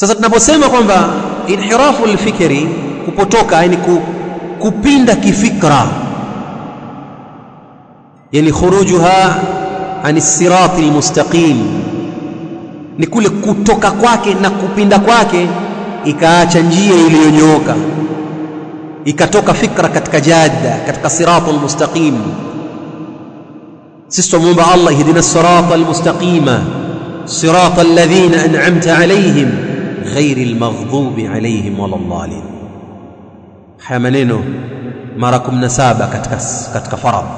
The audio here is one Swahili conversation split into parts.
sasa tunaposema kwamba inhirafu alfikri kupotoka yani ku, kupinda kifikra yani khurujuha ani sirati almustaqim ni kule kutoka kwake na kupinda kwake ikaacha njia iliyonyooka ikatoka fikra katika jadda katika sirata almustaqim sisi tumuomba Allah ihdina sirata almustaqima sirata alladhina an'amta alayhim ghairi almaghdubi alayhim waladhdallin haya maneno mara 17 katika katika faradhi.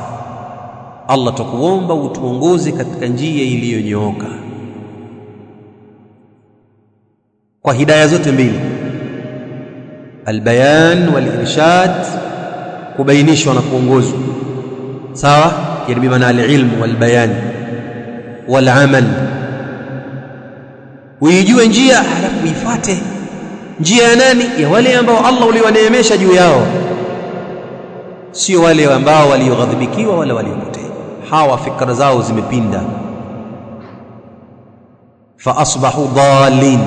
Allah tukuomba utuongoze katika njia iliyonyooka. Kwa hidaya zote mbili albayan walirshad kubainishwa na kuongozwa. Sawa? Yani bimaana alilmu walbayan walamal uijue njia halafu uifate. Njia ya nani? Ya wale ambao Allah uliwaneemesha juu yao. Sio wale ambao walioghadhibikiwa wala waliopotea. Hawa fikra zao zimepinda. Fa asbahu dhalin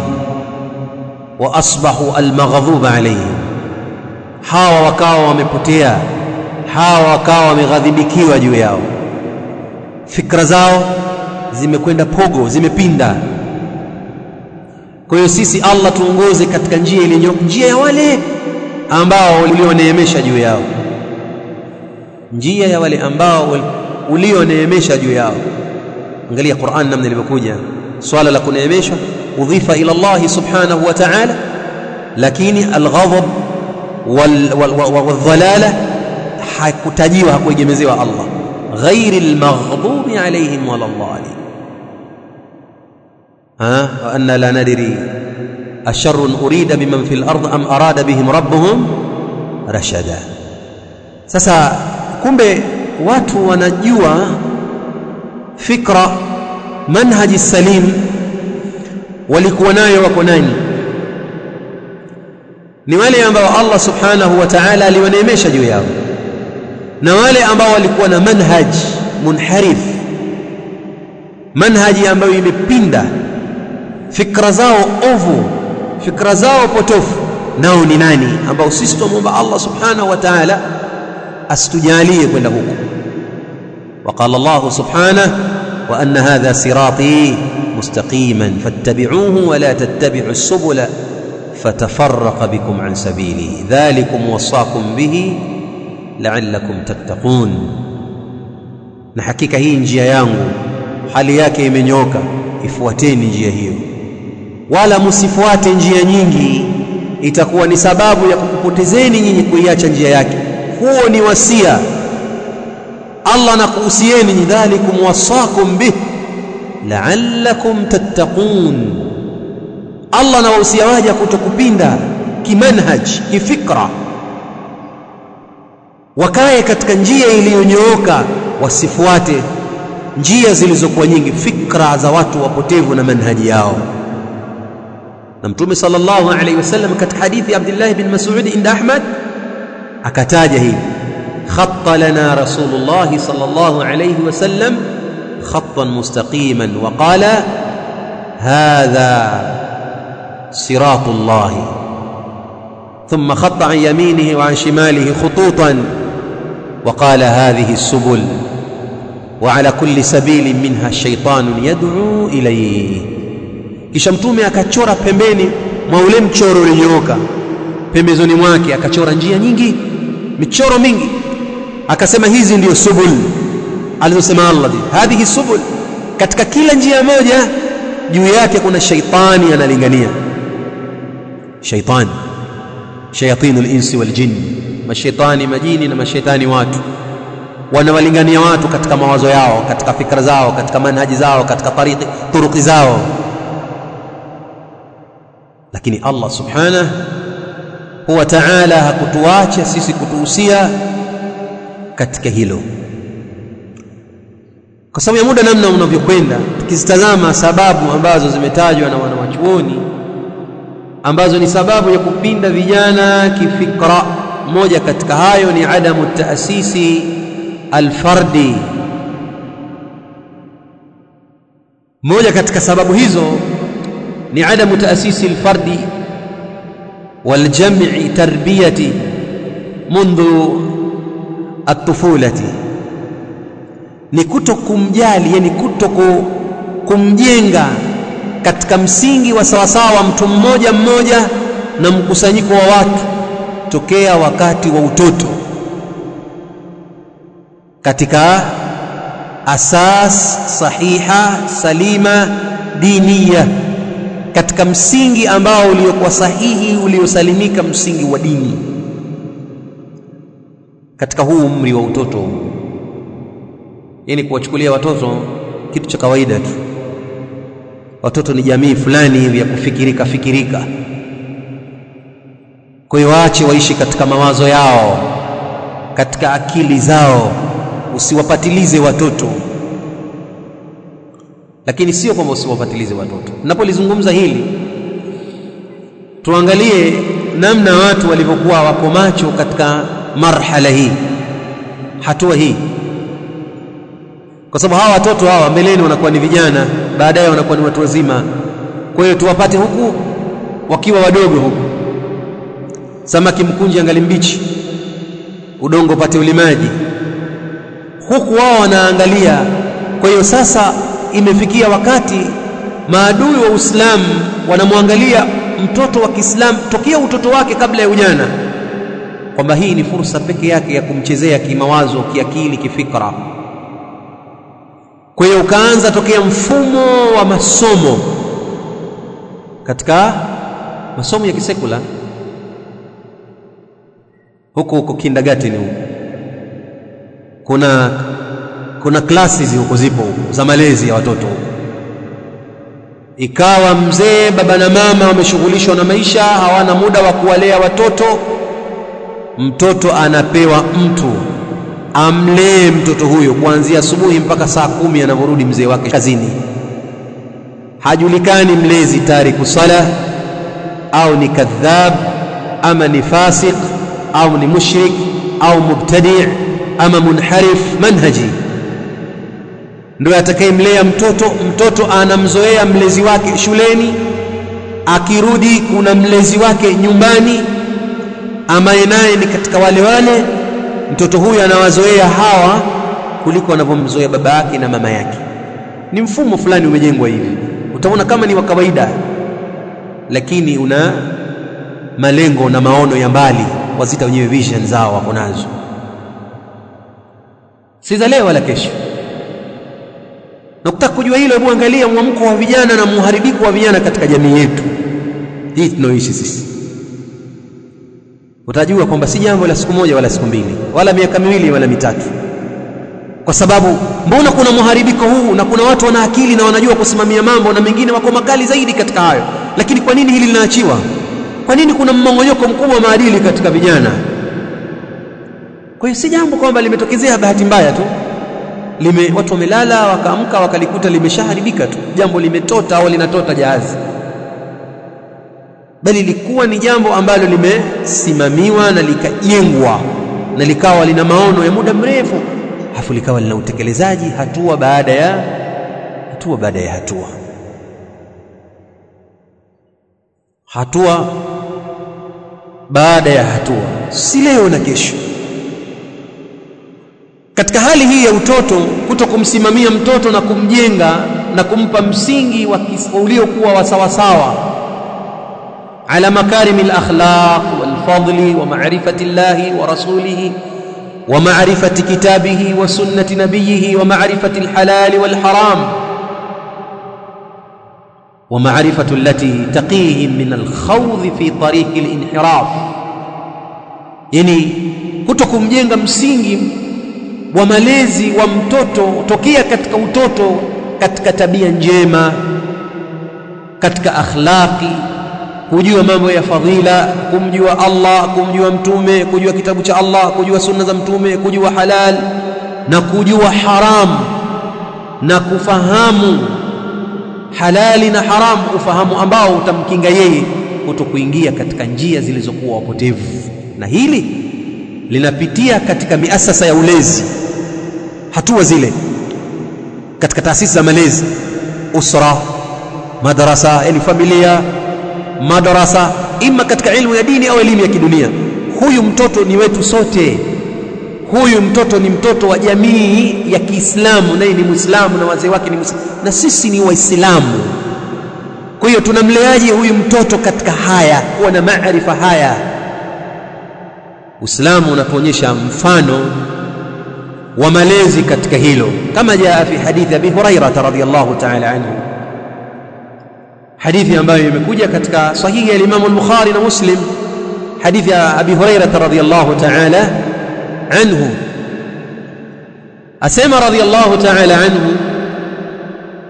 wa asbahu almaghdhub alayhim hawa wakawa wamepotea. Hawa wakawa wameghadhibikiwa juu yao. Fikra zao zimekwenda pogo zimepinda kwa hiyo sisi Allah tuongoze katika njia iliyonyooka, njia ya wale ambao ulioneemesha juu yao, njia ya wale ambao ulioneemesha juu yao. Angalia Qur'an namna ilivyokuja. Swala la kuneemeshwa, udhifa ila Allah subhanahu wa ta'ala, lakini alghadhab waldhalala hakutajiwa, hakuegemezewa Allah, ghairi almaghdubi alayhim wala dhalin. ها؟ وأنا لا ندري. أشر أريد بمن في الأرض أم أراد بهم ربهم رشدا. سسا كم بوات ونجوا فكرة منهج السليم ولكوناي وكناني نوالي أنبا الله سبحانه وتعالى لونيميش جويا نوالي أنبا ولكونا منهج منحرف منهج أنبا يمبيندا fikra zao ovu fikra zao potofu nao ni nani ambao sisi tumomba Allah subhanahu wa ta'ala asitujalie kwenda huko وقال الله سبحانه وأن هذا صراطي مستقيما فاتبعوه ولا تتبعوا السبل فتفرق بكم عن سبيله ذلكم وصاكم به لعلكم تتقون na hakika hii njia yangu hali yake imenyoka ifuateni njia hiyo wala msifuate njia nyingi. Itakuwa ni sababu ya kukupotezeni nyinyi kuiacha njia yake. Huo ni wasia. Allah anakuhusieni dhalikum wasakum bih la'allakum tattaqun. Allah anawahusia waja kutokupinda kimanhaj kifikra. Wakae katika njia iliyonyooka wasifuate njia zilizokuwa nyingi fikra za watu wapotevu na manhaji yao نمتومي صلى الله عليه وسلم كتحديث عبد الله بن مسعود عند أحمد أكتاجه خط لنا رسول الله صلى الله عليه وسلم خطا مستقيما وقال هذا صراط الله ثم خط عن يمينه وعن شماله خطوطا وقال هذه السبل وعلى كل سبيل منها الشيطان يدعو إليه kisha mtume akachora pembeni mwa ule mchoro ulinyooka. Pembezoni mwake akachora njia nyingi michoro mingi. Akasema hizi ndiyo subul alizosema Allah. Hadhihi subul katika kila njia moja juu yake kuna shaitani analingania. Shaitani shayatinu linsi waljin mashaitani majini na mashaitani watu. Wanawalingania watu katika mawazo yao katika fikra zao katika manhaji zao katika tariki turuki zao lakini Allah subhanahu huwa ta'ala hakutuacha sisi kutuhusia katika hilo. Kwa sababu ya muda namna unavyokwenda tukizitazama sababu ambazo zimetajwa na wanawachuoni ambazo ni sababu ya kupinda vijana kifikra moja katika hayo ni adamu taasisi alfardi. Moja katika sababu hizo ni adamu taasisi alfardi waljam'i tarbiyati mundu atufulati ni kuto kumjali yani kuto kumjenga katika msingi wa sawasawa wa mtu mmoja mmoja na mkusanyiko wa watu tokea wakati wa utoto katika asas sahiha salima diniya katika msingi ambao uliokuwa sahihi uliosalimika msingi wa dini. Katika huu umri wa utoto yani kuwachukulia watoto kitu cha kawaida tu. Watoto ni jamii fulani hivi ya kufikirika fikirika. Kwa hiyo waache waishi katika mawazo yao katika akili zao usiwapatilize watoto lakini sio kwamba usiwafatilize watoto. Napolizungumza hili tuangalie namna watu walivyokuwa wako macho katika marhala hii hatua hii. Kwa sababu hawa watoto hawa mbeleni wanakuwa ni vijana baadaye wanakuwa ni watu wazima. Kwa hiyo tuwapate huku wakiwa wadogo huku. Samaki mkunje angali mbichi udongo pate ulimaji. Huku wao wanaangalia. Kwa hiyo sasa imefikia wakati maadui wa Uislamu wanamwangalia mtoto wa Kiislamu tokea utoto wake kabla ya ujana kwamba hii ni fursa pekee yake ya kumchezea kimawazo kiakili kifikra. Kwa hiyo ukaanza tokea mfumo wa masomo katika masomo ya kisekula huko huko kindergarten huko. Kuna kuna classes huko zipo za malezi ya watoto ikawa mzee baba na mama wameshughulishwa na maisha hawana muda wa kuwalea watoto mtoto anapewa mtu amlee mtoto huyo kuanzia asubuhi mpaka saa kumi anavyorudi mzee wake kazini. Hajulikani mlezi tariku sala au ni kadhab ama ni fasik au ni mushrik au mubtadi ama munharif manhaji ndio atakayemlea mtoto mtoto anamzoea mlezi wake shuleni. Akirudi kuna mlezi wake nyumbani ambaye naye ni katika wale wale. Mtoto huyu anawazoea hawa kuliko anavyomzoea baba yake na mama yake. Ni mfumo fulani umejengwa hivi. Utaona kama ni wa kawaida lakini una malengo na maono ya mbali wazita wenyewe vision zao wako nazo. Si za leo wala kesho na kutaka kujua hilo hebu angalia mwamko wa vijana na muharibiku wa vijana katika jamii yetu. Hii tunaoishi sisi. Utajua kwamba si jambo la siku moja wala siku mbili wala miaka miwili wala mitatu. Kwa sababu mbona kuna muharibiko huu na kuna watu wana akili na wanajua kusimamia mambo na mengine wako makali zaidi katika hayo? Lakini kwa nini hili linaachiwa? Kwa nini kuna mmongonyoko mkubwa wa maadili katika vijana? Kwa hiyo si jambo kwamba limetokezea bahati mbaya tu lime watu wamelala wakaamka wakalikuta limeshaharibika tu. Jambo limetota au linatota jahazi bali likuwa ni jambo ambalo limesimamiwa na likajengwa na likawa lina maono ya muda mrefu. Hafu likawa lina utekelezaji hatua baada ya hatua baada ya hatua. Hatua baada ya hatua. Si leo na kesho katika hali hii ya utoto kuto kumsimamia mtoto na kumjenga na kumpa msingi uliokuwa wa sawasawa. Ala makarimi alakhlaq walfadli wa ma'rifati llahi wa rasulihi wa ma'rifati kitabihi wa sunnati nabiyihi wa ma'rifati alhalali walharam wa ma'rifatu allati taqihim min alkhawdh fi tariqi alinhiraf. Yani kuto kumjenga msingi wa malezi wa mtoto tokea katika utoto katika tabia njema katika akhlaqi kujua mambo ya fadhila kumjua Allah kumjua mtume kujua kitabu cha Allah kujua sunna za mtume kujua halal na kujua haram na kufahamu halali na haram ufahamu ambao utamkinga yeye kutokuingia katika njia zilizokuwa wapotevu. Na hili linapitia katika miasasa ya ulezi. Hatua zile katika taasisi za malezi usra madrasa yani familia madrasa ima katika ilmu ya dini au elimu ya kidunia. Huyu mtoto ni wetu sote. Huyu mtoto ni mtoto wa jamii ya Kiislamu naye ni Muislamu na wazee wake ni Muislamu na sisi ni Waislamu. Kwa hiyo tunamleaje huyu mtoto katika haya kuwa na maarifa haya Uislamu unatuonyesha mfano wa malezi katika hilo. Kama jaa fi hadithi Abi Hurairah radhiyallahu ta'ala anhu. Hadithi ambayo imekuja katika sahihi ya Imam al-Bukhari na Muslim. Hadithi ya Abi Hurairah radhiyallahu ta'ala anhu. Asema radhiyallahu ta'ala anhu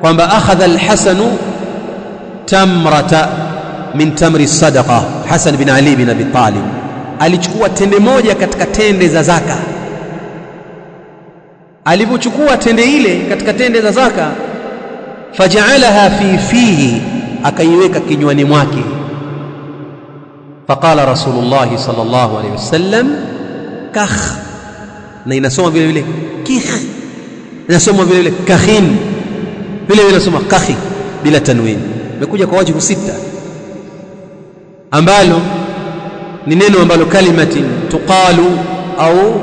kwamba akhadha al-Hasan tamrata min tamri sadaqa. Hasan bin Ali bin Abi Talib alichukua tende moja katika tende za zaka. Alipochukua tende ile katika tende za zaka faja'alaha fi fihi akaiweka kinywani mwake. Faqala rasulullah sallallahu alayhi wasallam kakh. Na inasoma vile vile kikh. Inasoma vile vile kakhin. Vile vile inasoma kakhi bila tanwin. Imekuja kwa wajibu sita ambalo ni neno ambalo kalimatin tuqalu au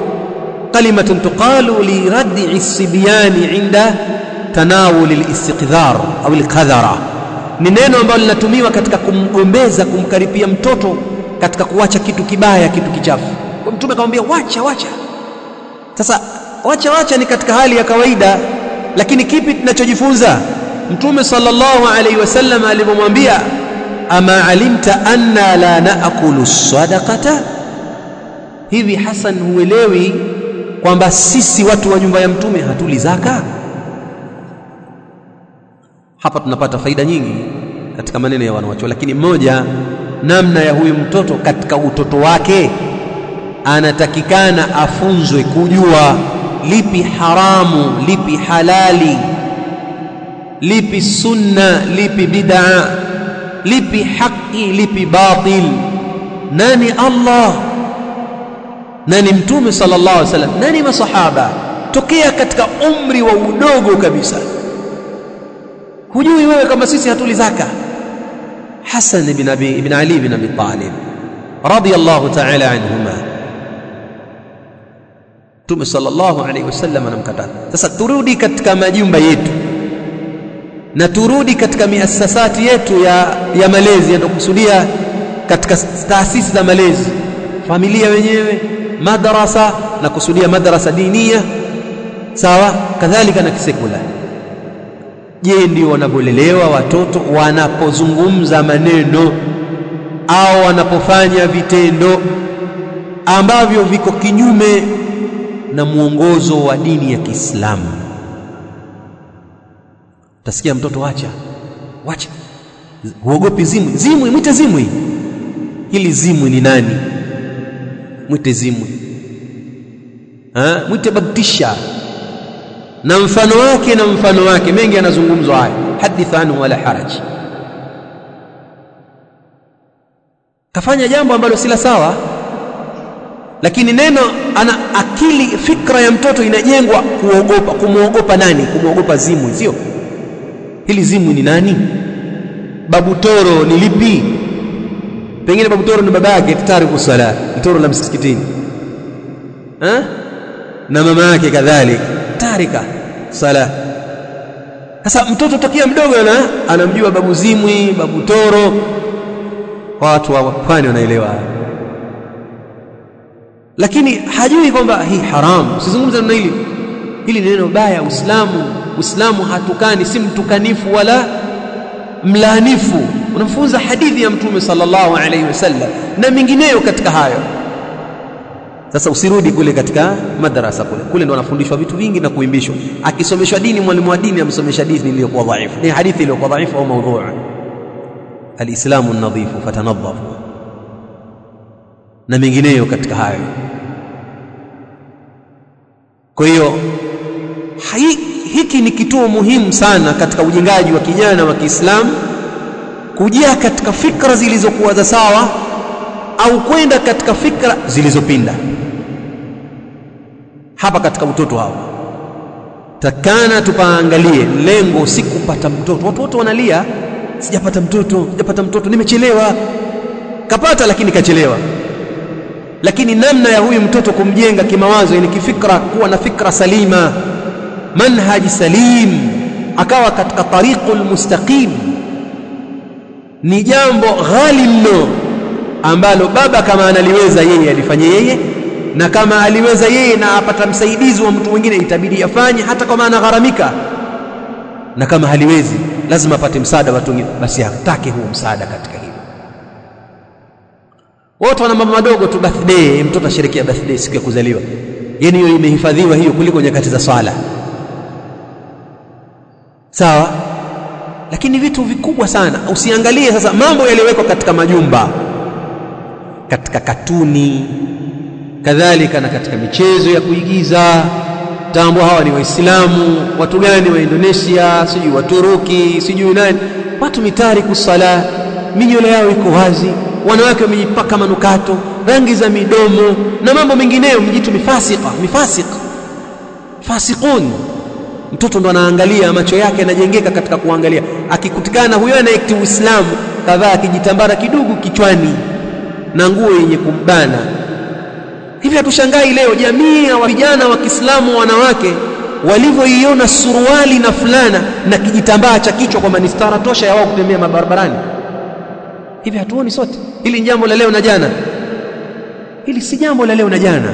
kalimatun tuqalu li raddi isbiyani 'inda tanawuli al-istiqdhar au al-qadhara ni neno ambalo linatumiwa katika kumgombeza kumkaribia mtoto katika kuwacha kitu kibaya kitu kichafu. Kwa mtume akamwambia wacha wacha. Sasa wacha wacha ni katika hali ya kawaida lakini kipi tunachojifunza? Mtume sallallahu alaihi wasallam alipomwambia ama alimta anna la naakulu sadaqata? Hivi Hasan huelewi kwamba sisi watu wa nyumba ya mtume hatuli zaka? Hapa tunapata faida nyingi katika maneno ya wanawacho lakini mmoja namna ya huyu mtoto katika utoto wake. Anatakikana afunzwe kujua lipi haramu lipi halali lipi sunna lipi bid'a lipi haki lipi batil nani Allah nani mtume sallallahu alaihi wasallam nani masahaba tokea katika umri wa udogo kabisa hujui wewe kama sisi hatuli zaka Hasan ibn Abi ibn Ali ibn Abi Talib radiyallahu ta'ala anhuma Mtume sallallahu alaihi wasallam anamkataza sasa turudi katika majumba yetu na turudi katika miasasati yetu ya, ya malezi yanayokusudia katika taasisi za malezi familia wenyewe madrasa na kusudia madrasa dinia sawa kadhalika na kisekula. Je ndio wanavyolelewa watoto wanapozungumza maneno au wanapofanya vitendo ambavyo viko kinyume na mwongozo wa dini ya Kiislamu utasikia mtoto wacha. Wacha. Huogopi zimwi. Zimwi mwite zimwi. Hili zimwi ni nani? Mwite zimwi. Ha? mwite babtisha na mfano wake na mfano wake. Mengi yanazungumzwa haya. Hadith anhu wala haraj. Kafanya jambo ambalo si la sawa. Lakini neno ana akili fikra ya mtoto inajengwa kuogopa. Kumwogopa nani? Kumwogopa zimwi sio hili zimwi ni nani? Babu toro ni lipi? Pengine babu toro ni baba yake tariku sala toro la msikitini. Ha? na mama yake kadhalika tarika sala. Sasa mtoto tokia mdogo ana anamjua babu zimwi babu toro. Watu wa pwani wanaelewa. Lakini hajui kwamba hii haramu Sizungumza neno hili. Hili neno baya uislamu uislamu hatukani si mtukanifu wala mlaanifu. Unafunza hadithi ya mtume sallallahu alaihi wasallam na mingineyo katika hayo. Sasa usirudi kule katika madarasa kule. Kule ndo anafundishwa vitu vingi na kuimbishwa. Akisomeshwa dini mwalimu wa dini amsomesha dini iliyokuwa dhaifu. Ni hadithi iliyokuwa dhaifu au maudhu alislamu nadhifu fatanadhafu na mengineyo katika hayo. Kwa hiyo hiki ni kituo muhimu sana katika ujengaji wa kijana wa Kiislamu kujia katika fikra zilizokuwa za sawa au kwenda katika fikra zilizopinda. Hapa katika mtoto hao takana tupaangalie lengo si kupata mtoto. Watu wote wanalia sijapata mtoto sijapata mtoto nimechelewa. Kapata lakini kachelewa. Lakini namna ya huyu mtoto kumjenga kimawazo yani kifikra kuwa na fikra salima manhaji salim akawa katika tariqul mustaqim. Ni jambo ghali mno ambalo baba kama analiweza yeye alifanye yeye na kama aliweza yeye na apata msaidizi wa mtu mwingine itabidi afanye hata kama gharamika. Na kama haliwezi lazima apate msaada watu wengine. Basi atake huo msaada katika hilo. Wote wana mambo madogo tu birthday mtoto asherekea birthday siku ya kuzaliwa. Yani hiyo imehifadhiwa hiyo kuliko nyakati za swala sawa? Lakini vitu vikubwa sana. Usiangalie sasa mambo yaliyowekwa katika majumba katika katuni kadhalika na katika michezo ya kuigiza. Tambo hawa ni waislamu watu gani wa Indonesia sijui waturuki sijui nani. Watu mitariku sala minyole yao iko wazi wanawake wamejipaka manukato rangi za midomo na mambo mengineyo mjitu mifasika mifasika fasikun mtoto ndo anaangalia macho yake yanajengeka katika kuangalia. Akikutikana huyo anaekti uislamu kadhaa akijitambara kidogo kichwani na nguo yenye kumbana hivi hatushangai leo jamii ya vijana wa Kiislamu wanawake walivyoiona suruali na fulana na kijitambaa cha kichwa kwamba ni stara tosha ya wao kutembea mabarabarani? Hivi hatuoni sote? Hili ni jambo la leo na jana. Hili si jambo la leo na jana.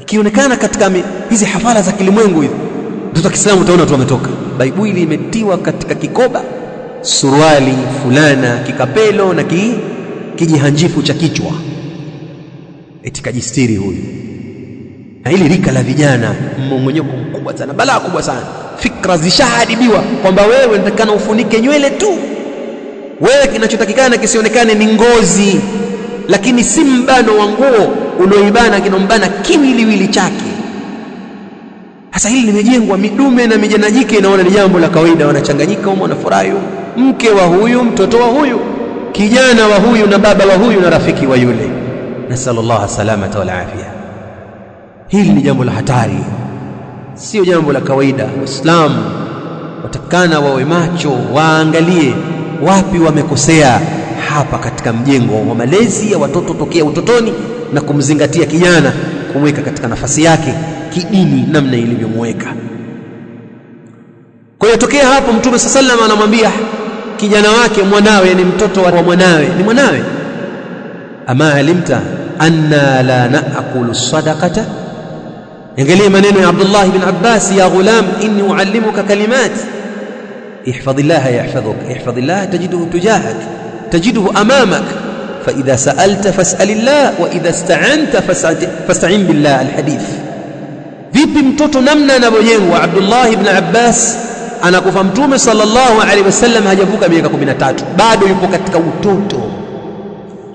Ikionekana katika hizi hafala za kilimwengu hizi mtoto wa Kiislamu utaona tu ametoka baibuli imetiwa katika kikoba suruali fulana kikapelo na ki, kijihanjifu cha kichwa. Eti kajistiri huyu. Na hili rika la vijana mmongonyoko mkubwa sana balaa kubwa sana. Fikra zishaharibiwa kwamba wewe unatakana ufunike nywele tu. Wewe kinachotakikana kisionekane ni ngozi. Lakini si mbano wa nguo unaoibana kinombana kiwiliwili chake sasa hili limejengwa midume na mijana jike inaona ni jambo la kawaida. Wanachanganyika humo wanafurahi. Mke wa huyu mtoto wa huyu kijana wa huyu na baba wa huyu na rafiki wa yule. Nasal Allah salamata wal afia hili ni jambo la hatari. Sio jambo la kawaida. Waislamu watakana wawe macho waangalie wapi wamekosea hapa katika mjengo wa malezi ya watoto tokea utotoni na kumzingatia kijana kumweka katika nafasi yake kidini namna ilivyomweka kwa hiyo tokea hapo mtume saa sallam anamwambia kijana wake mwanawe ni mtoto wa mwanawe ni mwanawe ama alimta anna la naakulu sadaqata angalia maneno ya Abdullah ibn Abbas ya ghulam inni uallimuka kalimat احفظ الله يحفظك احفظ الله تجده تجاهك تجده امامك فاذا سالت فاسال الله واذا استعنت فاستعن بالله الحديث vipi mtoto namna anavyojengwa? Abdullah ibn Abbas anakufa mtume sallallahu alaihi wasallam hajavuka miaka 13 bado yupo katika utoto.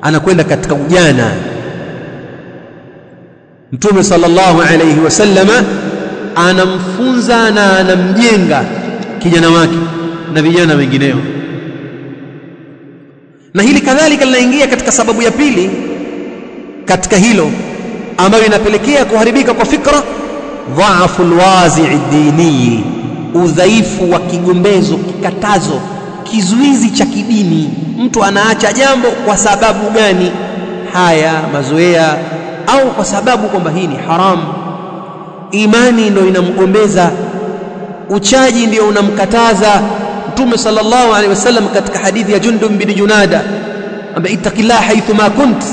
Anakwenda katika ujana. Mtume sallallahu alaihi wasallam anamfunza na anamjenga kijana wake na vijana wengineo. Na hili kadhalika linaingia katika sababu ya pili katika hilo ambayo inapelekea kuharibika kwa fikra dhaafu alwazi'i dini udhaifu wa kigombezo kikatazo kizuizi cha kidini. Mtu anaacha jambo kwa sababu gani? Haya mazoea au kwa sababu kwamba hii ni haramu imani ndio inamgombeza uchaji ndio unamkataza. Mtume sallallahu alaihi wasallam katika hadithi ya Jundub bin Junada amba ittaqillaha haithu ma kunt.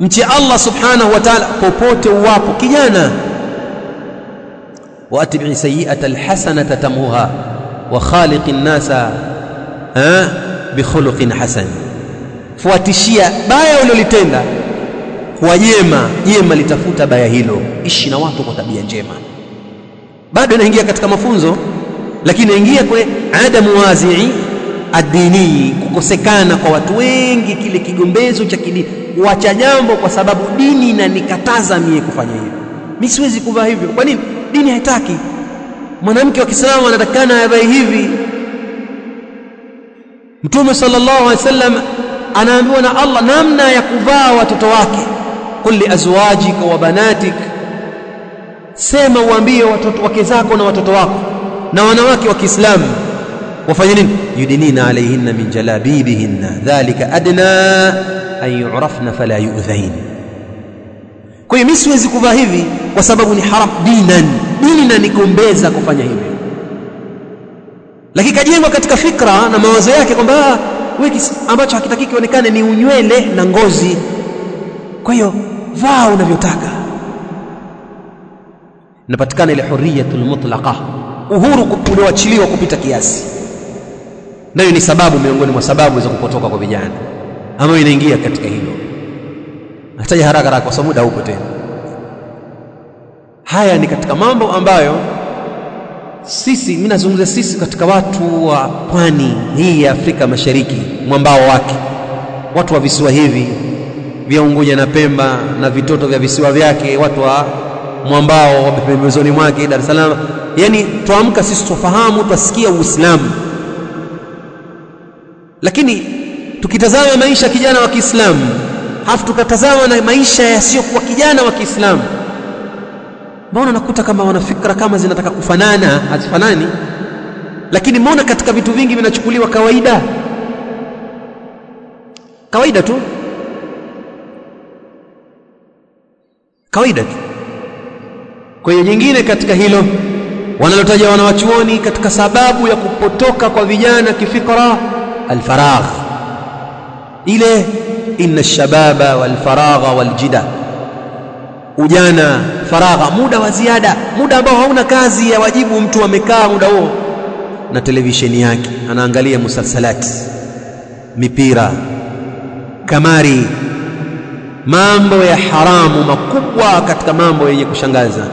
Mche Allah subhanahu wa ta'ala popote uwapo kijana واتبع سيئه الحسنه تموها وخالق الناس ها بخلق حسن fuatishia baya ulilotenda kwa jema jema litafuta baya hilo ishi na watu kwa tabia njema bado inaingia katika mafunzo lakini inaingia kwa adamu wazii adini kukosekana kwa watu wengi kile kigombezo cha kidini kuacha jambo kwa sababu dini inanikataza mie kufanya hivyo mimi siwezi kuvaa hivyo kwa nini Dini haitaki. Mwanamke wa Kiislamu anatakana avae hivi. Mtume sallallahu alaihi wasallam anaambiwa na Allah namna ya kuvaa watoto wake. Kulli liazwajika wa banatik. Sema uambie watoto wake zako na watoto wako na wanawake wa Kiislamu. Wafanye nini? Yudinina alaihinna min jalabibihinna. Dhalika adna an yurafna fala yu'dhain kwa hiyo mimi siwezi kuvaa hivi kwa sababu ni haram dinan dini na nikombeza kufanya hivyo. Lakini kajengwa katika fikra na mawazo yake kwamba wewe ambacho hakitaki kionekane ni unywele na ngozi. Kwa hiyo vaa unavyotaka. Napatikana ile huriyatul mutlaqa uhuru ulioachiliwa kupita kiasi. Nayo ni sababu miongoni mwa sababu za kupotoka kwa vijana. Ambayo inaingia katika hilo. Nataja haraka haraka kwa sababu muda upo tena haya ni katika mambo ambayo sisi mimi nazungumza sisi katika watu wa pwani hii ya Afrika Mashariki mwambao wake. Watu wa visiwa hivi vya Unguja na Pemba na vitoto vya visiwa vyake watu wa mwambao wa pembezoni mwake Dar es Salaam. Yani tuamka sisi tufahamu twasikia Uislamu. Lakini tukitazama maisha kijana wa Kiislamu halafu tukatazama na maisha yasiyokuwa kijana wa Kiislamu mbona nakuta kama wanafikra kama zinataka kufanana hazifanani? Lakini mbona katika vitu vingi vinachukuliwa kawaida? Kawaida tu. Kawaida tu. Kwa hiyo nyingine katika hilo wanalotaja wanawachuoni katika sababu ya kupotoka kwa vijana kifikra alfaragh. Ile inna shababa walfaragha waljida ujana faragha muda wa ziada muda ambao hauna kazi ya wajibu mtu amekaa muda huo na televisheni yake anaangalia musalsalati mipira kamari mambo ya haramu makubwa katika mambo yenye kushangaza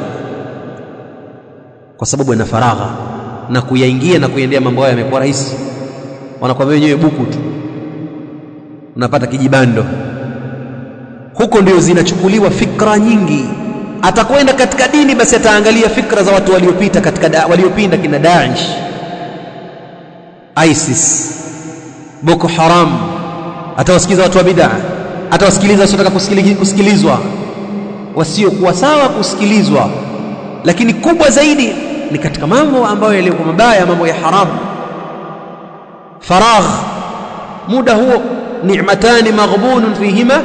kwa sababu ana faragha na kuyaingia na kuendea mambo hayo yamekuwa rahisi. Wanakwambia wenyewe buku tu unapata kijibando huko ndio zinachukuliwa fikra nyingi. Atakwenda katika dini basi ataangalia fikra za watu waliopita katika da, waliopinda kina Daesh ISIS Boko Haram. Atawasikiliza watu wa bid'a atawasikiliza wasiotaka kusikilizwa wasiokuwa sawa kusikilizwa. Lakini kubwa zaidi ni katika mambo ambayo yaliyokuwa mabaya mambo ya haramu faragh muda huo ni'matani maghbunun fihima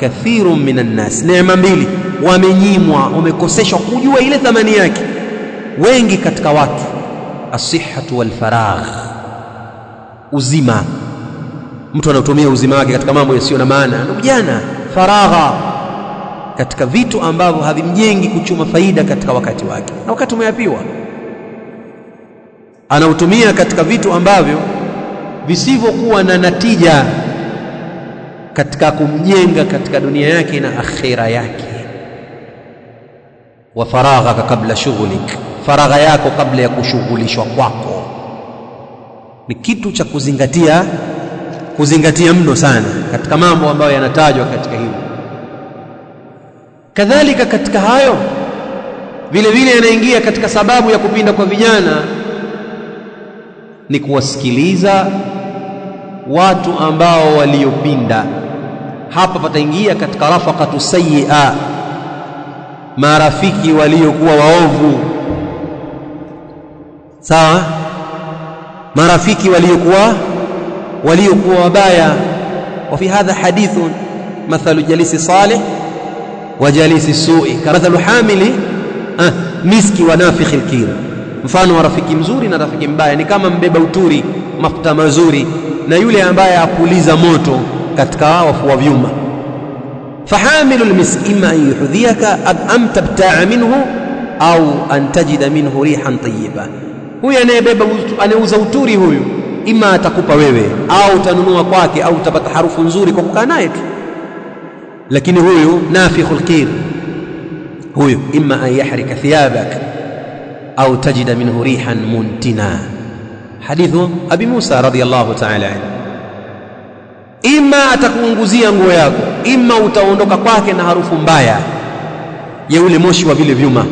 kathirun minan nas. Neema mbili. Wamenyimwa wamekoseshwa kujua ile thamani yake. Wengi katika watu. Asihhatu wal faragh. Uzima. Mtu anatumia uzima wake katika mambo yasiyo na maana. Na ujana faragha. Katika vitu ambavyo havimjengi kuchuma faida katika wakati wake. Na wakati umeapiwa. Anautumia katika vitu ambavyo visivyokuwa na natija katika kumjenga katika dunia yake na akhira yake. Wa faraghaka kabla shughlik faragha yako kabla ya kushughulishwa kwako. Ni kitu cha kuzingatia kuzingatia mno sana katika mambo ambayo yanatajwa katika hili. Kadhalika katika hayo vile vile yanaingia katika sababu ya kupinda kwa vijana ni kuwasikiliza watu ambao waliopinda hapa pataingia katika rafaqatu sayyi'a, marafiki waliokuwa waovu. Sawa, marafiki waliokuwa waliokuwa wabaya. Wa fi hadha hadithu mathalu jalisi salih wa jalisi su'i kamathalu hamili ah, miski wa nafikhi lkira, mfano wa rafiki mzuri na rafiki mbaya ni kama mbeba uturi mafuta mazuri na yule ambaye apuliza moto katika wafua vyuma. فحامل المسك إما أن يحذيك أم تبتاع منه أو أن تجد منه ريحا طيبة هو يعني بيبا أنا وزوتوري هو إما تقوبا ويبي أو تنونوا قواكي أو تبت حرف نزوري كوكا نايت لكن هو نافخ الكير هو إما أن يحرك ثيابك أو تجد منه ريحا منتنا حديث أبي موسى رضي الله تعالى عنه ima atakuunguzia nguo yako ima utaondoka kwake na harufu mbaya ya ule moshi wa vile vyuma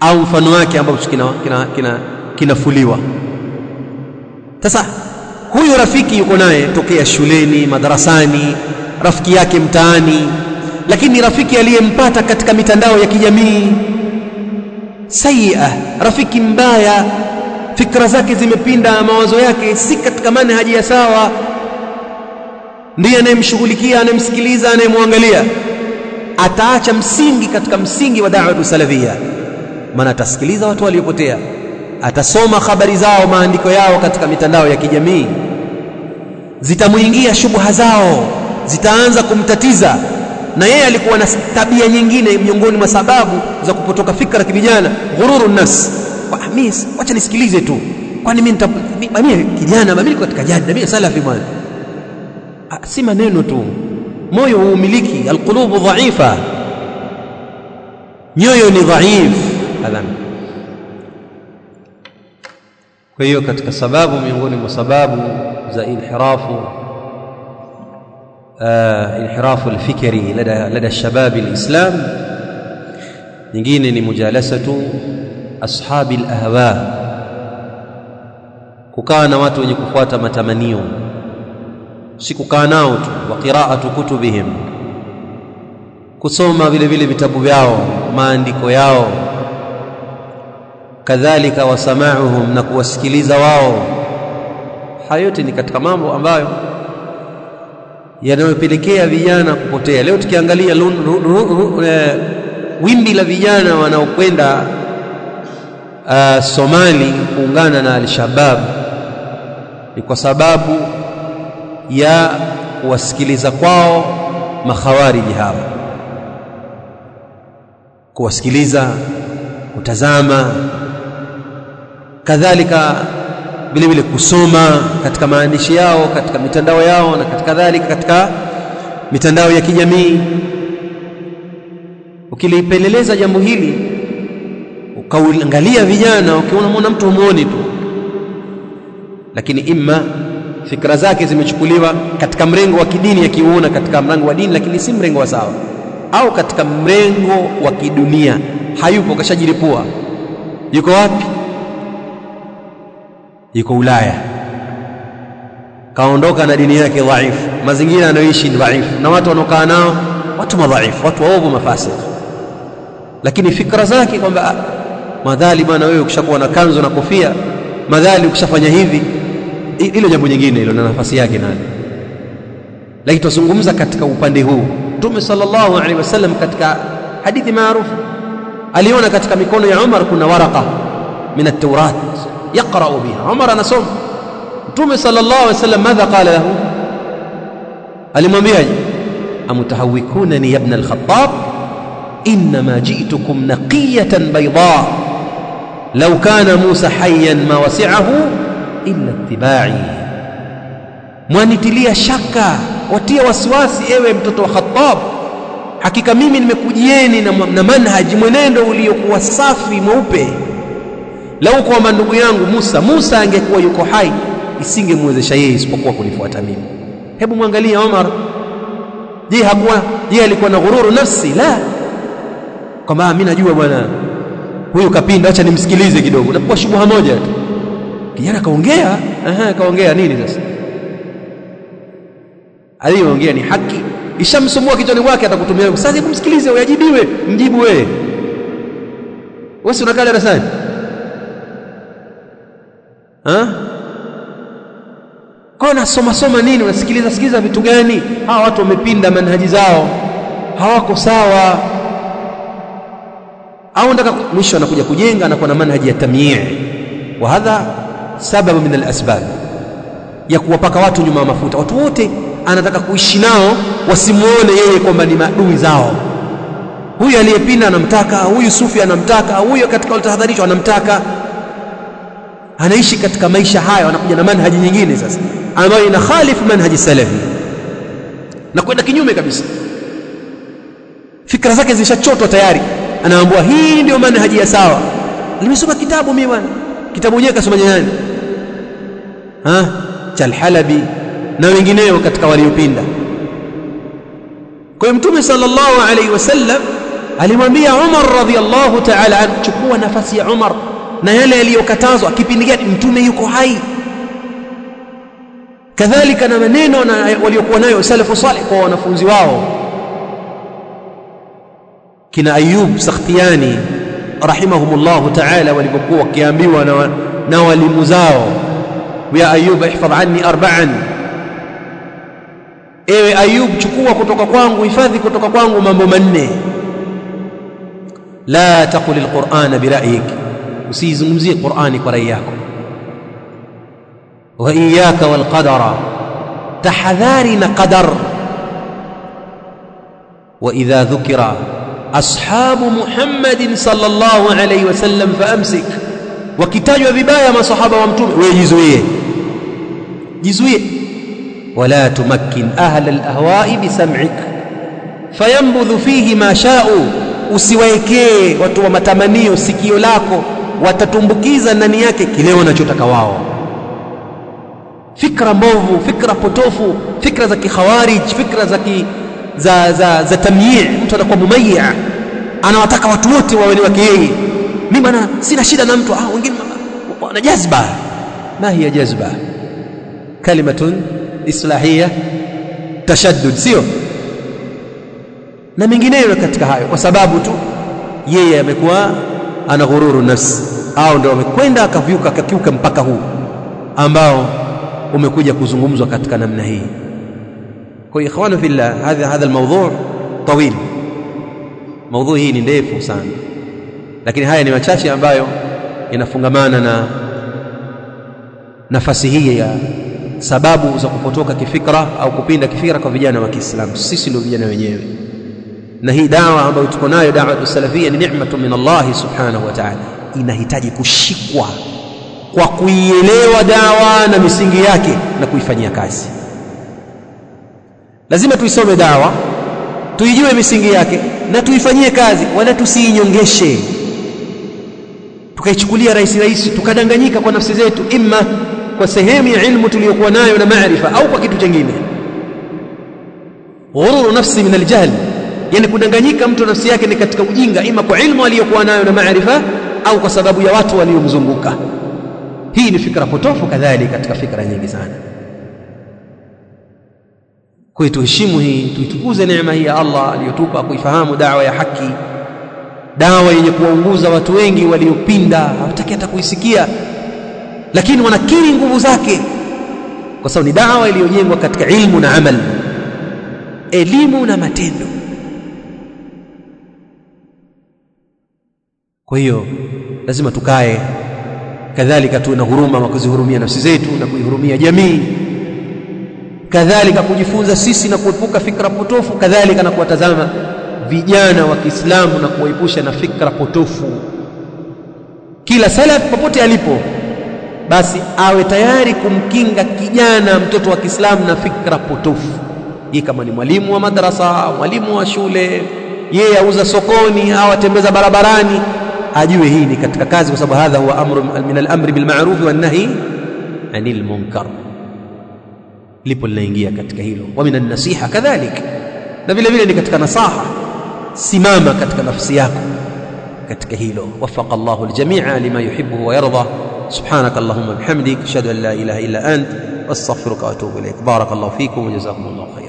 au mfano wake ambacho kinafuliwa kina, kina, kina sasa huyu rafiki yuko naye tokea shuleni madarasani rafiki yake mtaani lakini rafiki aliyempata katika mitandao ya kijamii. Sayia rafiki mbaya fikra zake zimepinda mawazo yake si katika manhaji ya sawa ndiye anayemshughulikia anayemsikiliza anayemwangalia. Ataacha msingi katika msingi wa da'watu salafia maana atasikiliza watu waliopotea. Atasoma habari zao maandiko yao katika mitandao ya kijamii. Zitamuingia shubha zao. Zitaanza kumtatiza. Na yeye alikuwa na tabia nyingine miongoni mwa sababu za kupotoka fikra kivijana ghururu nas mimi wacha nisikilize tu. Kwani mimi mimi kijana mimi niko katika jadi mimi salafi bwana Ah, si maneno tu, moyo huumiliki. Alqulubu dhaifa, nyoyo ni dhaif. adhan Kwa hiyo katika sababu, miongoni mwa sababu za inhirafu ah, inhirafu alfikri lada shababi alislam, nyingine ni mujalasatu ashabi alahwa, kukaa na watu wenye kufuata matamanio si kukaa nao tu wa qiraatu kutubihim. Kusoma vile vile vitabu vyao maandiko yao. Kadhalika wasamauhum na kuwasikiliza wao. Hayo yote ni katika mambo ambayo yanayopelekea vijana kupotea. Leo tukiangalia wimbi la vijana wanaokwenda uh, Somali kuungana na al-Shabab ni kwa sababu ya kuwasikiliza kwao makhawariji hawa. Kuwasikiliza kutazama kadhalika vile vile kusoma katika maandishi yao katika mitandao yao na kadhalika katika mitandao ya kijamii. Ukilipeleleza jambo hili ukaangalia vijana ukiona mwana mtu humuoni tu. Lakini imma fikra zake zimechukuliwa katika mrengo wa kidini akiuona katika mrengo wa dini lakini si mrengo wa sawa. Au katika mrengo wa kidunia. Hayupo kashajiripua. yuko wapi? Yuko Ulaya. Kaondoka na dini yake dhaifu. Mazingira anayoishi ni dhaifu. Na watu wanaokaa nao watu madhaifu watu waovu mafasik lakini fikra zake kwamba madhali bwana wewe ukishakuwa na kanzo na kofia madhali ukishafanya hivi hilo jambo jingine hilo na nafasi yake nani? Lakini tuzungumza katika upande huu. Mtume sallallahu alaihi wasallam katika hadithi maarufu aliona katika mikono ya Umar kuna waraka min at-Taurat yaqra'u biha. Umar anasoma. Mtume sallallahu alaihi wasallam madha qala lahu? Alimwambiaje? Amutahawwikunani ya ibn al-Khattab? Inma ji'tukum naqiyatan bayda. Law kana Musa hayyan ma wasi'ahu illa ittiba'i mwanitilia shaka watia wasiwasi ewe mtoto wa Khattab. Hakika mimi nimekujieni na, na manhaji mwenendo uliokuwa safi mweupe. Lau kwamba ndugu yangu Musa Musa angekuwa yuko hai isingemwezesha yeye isipokuwa kunifuata mimi. Hebu mwangalie Omar. Je hakuwa je alikuwa na ghururu nafsi? La. Kwamba mimi najua bwana huyu kapinda acha nimsikilize kidogo. Nakuwa shubuha moja tu kijana kaongea. Aha kaongea nini sasa? Aliyoongea ni haki. Ishamsumbua kichwani mwake atakutumia sasa hebu msikilize uyajibiwe mjibu wewe. Wewe unakaa darasani? Ha? Kwa nasoma soma nini? Unasikiliza sikiliza vitu gani? Hawa watu wamepinda manhaji zao. Hawako sawa. Au ndaka mwisho anakuja kujenga anakuwa na manhaji ya tamyii. Wa hadha sababu min alasbab ya kuwapaka watu nyuma ya mafuta. Watu wote anataka kuishi nao wasimuone yeye kwamba ni maadui zao. Huyu aliyepinda anamtaka huyu sufi anamtaka huyu katika utahadharisho anamtaka. Anaishi katika maisha hayo, anakuja na manhaji nyingine sasa ambayo ina khalifu manhaji salafi. Na kwenda kinyume kabisa. Fikra zake zishachotwa tayari. Anaambua hii ndio manhaji ya sawa. Nimesoma kitabu mimi bwana kitabu chenyewe kasoma nani? Ha? Cha al-Halabi na wengineo katika waliopinda. Kwa mtume sallallahu alaihi wasallam alimwambia Umar radhiallahu ta'ala an chukua nafasi ya Umar na yale yaliyokatazwa kipindi mtume yuko hai. Kadhalika na maneno na waliokuwa nayo salafu salih kwa wanafunzi wao. Kina Ayub Sakhtiani rahimahumullahu ta'ala walipokuwa wakiambiwa na, na walimu zao ya ayub ihfadh anni arba'an. Ewe ayub chukua kutoka kwangu hifadhi kutoka kwangu mambo manne. La taqul alquran bira'yik usizungumzie qurani kwa rai yako. Wa iyyaka walqadara tahadhari na qadar. Wa idha dhukira ashabu muhammadin sallallahu الله wasallam faamsik. Wakitajwa vibaya masahaba wa mtume wewe jizuie. Jizuie. Wala tumakkin ahla alahwa'i bisam'ik fayambudhu fihi ma usiwaekee watu wa matamanio sikio lako. Watatumbukiza ndani yake kile wanachotaka wao. Fikra mbovu fikra potofu fikra za kikhawarij fikra za ki, za za za tamyi' mtu anakuwa mumayya. Anawataka watu wote wawe ni wake yeye. Mimi bwana sina shida na mtu. Ah wengine wana jazba. Ma hiya jazba? Kalimatun islahia, tashaddud sio? Na mengineyo katika hayo kwa sababu tu yeye amekuwa ana ghururu nafsi au ndio amekwenda akavyuka akakiuka mpaka huu ambao umekuja kuzungumzwa katika namna hii kwa hiyo ikhwanu fillah hadha hadha almawdhu' tawil. Maudhui hii ni ndefu sana. Lakini haya ni machache ambayo yanafungamana na nafasi hii ya sababu za kupotoka kifikra au kupinda kifikra kwa vijana wa Kiislamu. Sisi ndio vijana wenyewe. Na hii dawa ambayo tuko nayo dawa salafia ni neema min Allah subhanahu wa ta'ala. Inahitaji kushikwa kwa kuielewa dawa na misingi yake na kuifanyia kazi lazima tuisome dawa tuijue misingi yake na tuifanyie kazi wala tusiinyongeshe tukaichukulia rahisi rahisi tukadanganyika kwa nafsi zetu imma kwa sehemu ya ilmu tuliyokuwa nayo na maarifa au kwa kitu kingine ghururu nafsi min aljahl yani kudanganyika mtu nafsi yake ni katika ujinga ima kwa ilmu aliyokuwa nayo na maarifa au kwa sababu ya watu waliomzunguka. Hii ni fikra potofu kadhalika katika fikra nyingi sana kwa tuheshimu hii tuitukuze neema hii ya Allah aliyotupa kuifahamu dawa ya haki. Dawa yenye kuwaunguza watu wengi waliopinda hawataki hata kuisikia. Lakini wanakiri nguvu zake. Kwa sababu ni dawa iliyojengwa katika ilmu na amal elimu na matendo. Kwa hiyo lazima tukae. Kadhalika tuwe na huruma wa kuzihurumia nafsi zetu na kuihurumia jamii kadhalika kujifunza sisi na kuepuka fikra potofu kadhalika na kuwatazama vijana wa Kiislamu na kuwaepusha na fikra potofu. Kila salaf popote alipo basi awe tayari kumkinga kijana mtoto wa Kiislamu na fikra potofu. Hii kama ni mwalimu wa madrasa mwalimu wa shule yeye auza sokoni au atembeza barabarani ajue hii ni katika kazi kwa sababu hadha huwa amru min al-amri bil ma'ruf wan nahi anil munkar lipo linaingia katika hilo wa min an-nasiha kadhalik na vile vile ni katika nasaha simama katika nafsi yako katika hilo wafaqa Allahu al-jami'a lima yuhibbu wa yarda سبحانك اللهم وبحمدك اشهد ان لا اله الا انت واستغفرك واتوب اليك بارك الله فيكم وجزاكم الله خيرا